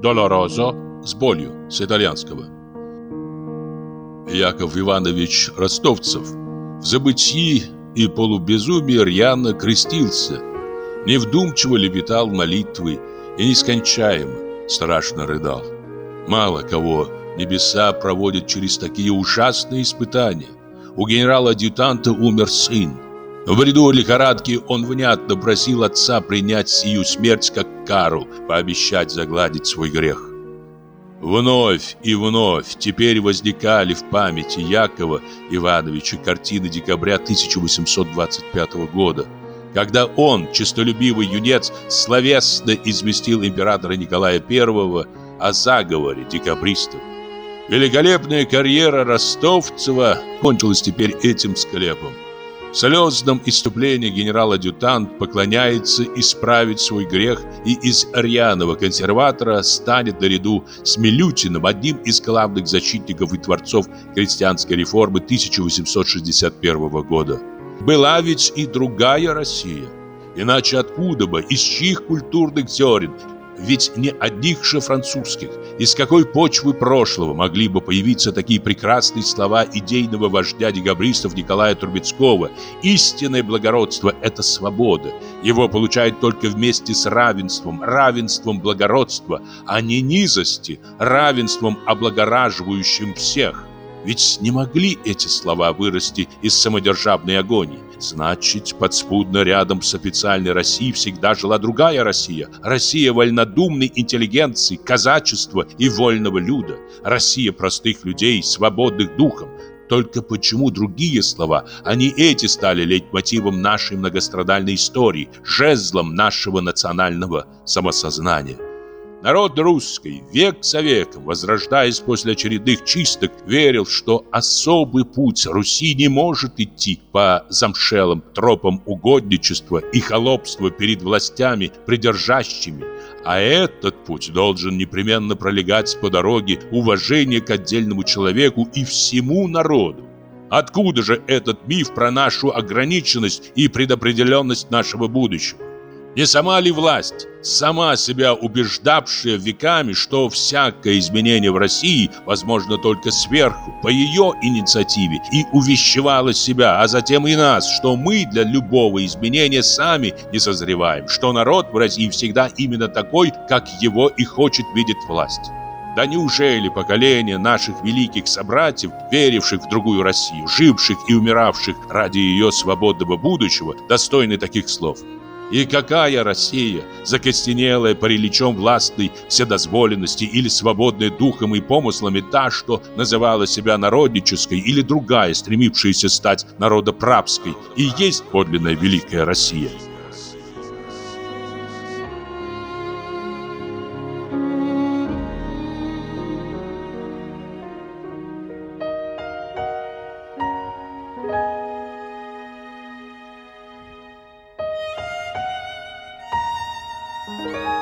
Долорозо с болью с итальянского. Яков Иванович Ростовцев в забытии и полубезумии рьяно крестился, невдумчиво лепетал молитвы и нескончаемо страшно рыдал. Мало кого небеса проводят через такие ужасные испытания. У генерала-адъютанта умер сын. В бреду лихорадки он внятно просил отца принять сию смерть как кару, пообещать загладить свой грех. Вновь и вновь теперь возникали в памяти Якова Ивановича картины декабря 1825 года, когда он, честолюбивый юнец, словесно известил императора Николая I о заговоре декабристов. Великолепная карьера Ростовцева кончилась теперь этим склепом. В слезном иступлении генерал-адъютант поклоняется исправить свой грех и из рьяного консерватора станет наряду с Милютиным одним из главных защитников и творцов крестьянской реформы 1861 года. Была ведь и другая Россия. Иначе откуда бы, из чьих культурных зерен ведь не одних же французских. Из какой почвы прошлого могли бы появиться такие прекрасные слова идейного вождя декабристов Николая Трубецкого? Истинное благородство – это свобода. Его получают только вместе с равенством, равенством благородства, а не низости, равенством, облагораживающим всех. Ведь не могли эти слова вырасти из самодержавной агонии. Значит, подспудно рядом с официальной Россией всегда жила другая Россия. Россия вольнодумной интеллигенции, казачества и вольного люда. Россия простых людей, свободных духом. Только почему другие слова, а не эти стали лейтмотивом нашей многострадальной истории, жезлом нашего национального самосознания? Народ русский век за веком, возрождаясь после очередных чисток, верил, что особый путь Руси не может идти по замшелым тропам угодничества и холопства перед властями придержащими, а этот путь должен непременно пролегать по дороге уважения к отдельному человеку и всему народу. Откуда же этот миф про нашу ограниченность и предопределенность нашего будущего? Не сама ли власть, сама себя убеждавшая веками, что всякое изменение в России возможно только сверху, по ее инициативе, и увещевала себя, а затем и нас, что мы для любого изменения сами не созреваем, что народ в России всегда именно такой, как его и хочет видеть власть? Да неужели поколение наших великих собратьев, веривших в другую Россию, живших и умиравших ради ее свободного будущего, достойны таких слов? И какая Россия, закостенелая параличом властной вседозволенности или свободная духом и помыслами та, что называла себя народнической, или другая, стремившаяся стать народопрабской, и есть подлинная великая Россия? Música